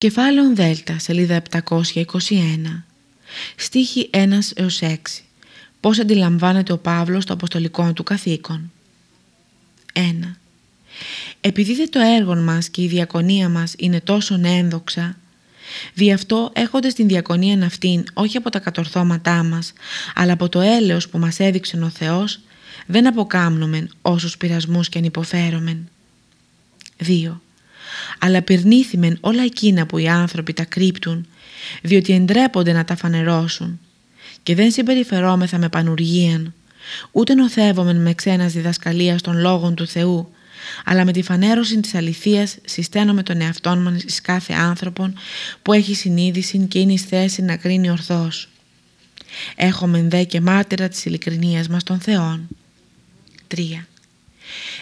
Κεφάλαιο Δέλτα, σελίδα 721. Στίχη 1 έως 6. Πώς αντιλαμβάνεται ο Παύλος το αποστολικό του καθήκον; 1. Επειδή δε το έργο μας και η διακονία μας είναι τόσο ένδοξα, δι' αυτό έχοντας την διακονία αυτήν όχι από τα κατορθώματά μας, αλλά από το έλεος που μας έδειξε ο Θεός, δεν αποκάμνομεν όσους πειρασμούς και αν υποφέρομεν. 2 αλλά πυρνήθημεν όλα εκείνα που οι άνθρωποι τα κρύπτουν, διότι εντρέπονται να τα φανερώσουν και δεν συμπεριφερόμεθα με πανουργίαν, ούτε νοθεύομεν με ξένας διδασκαλίας των λόγων του Θεού, αλλά με τη φανέρωση της αληθείας συσταίνουμε τον εαυτόν μας εις κάθε άνθρωπον που έχει συνείδηση και είναι εις θέση να κρίνει ορθώς. Έχουμε δε και μάρτυρα της ειλικρινίας μας των Θεών. 3.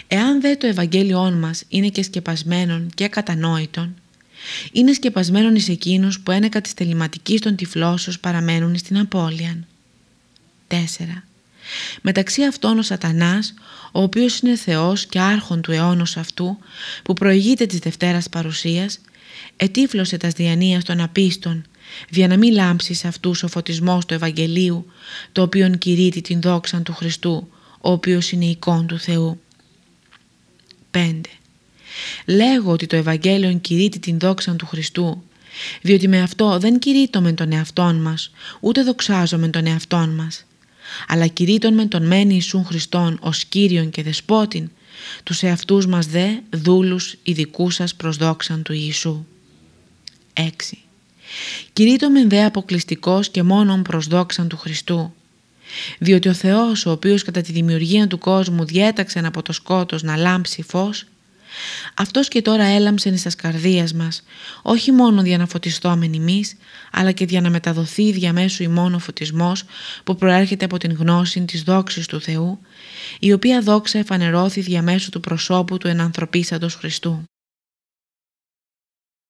Εάν δε το Ευαγγέλιόν μας είναι και σκεπασμένον και κατανόητον, είναι σκεπασμένον εις εκείνους που ένεκα της τεληματικής των τυφλώσεως παραμένουν στην απώλεια. 4. Μεταξύ αυτών ο σατανάς, ο οποίος είναι Θεός και άρχον του αιώνος αυτού, που προηγείται της Δευτέρας Παρουσίας, ετύφλωσε τας διανοίας των απίστων, δια να μην λάμψει σε αυτούς ο φωτισμός του Ευαγγελίου, το οποίον κηρύττει την δόξαν του Χριστού, ο οποίος είναι εικόν του Θεού. 5. Λέγω ότι το Ευαγγέλιο κηρύττει την δόξα του Χριστού, διότι με αυτό δεν κηρύττω τον εαυτόν μας, ούτε δοξάζομαι τον εαυτόν μας, αλλά κηρύττω με τον μένει Ιησούν Χριστόν ως Κύριον και Δεσπότην, τους εαυτούς μας δε δούλους ειδικούς σας προς δόξαν του Ιησού. 6. Κηρύττω με δε αποκλειστικός και μόνον προς δόξαν του Χριστού, διότι ο Θεός ο οποίος κατά τη δημιουργία του κόσμου διέταξε από το σκότος να λάμψει φως αυτός και τώρα έλαμψε εις τας καρδίας μας όχι μόνο για να φωτιστόμεν εμείς αλλά και για να μεταδοθεί διαμέσου ημών ο φωτισμός που προέρχεται από την γνώση της δόξης του Θεού η οποία δόξα εφανερώθη διαμέσου του προσώπου του ενανθρωπίσαντος Χριστού.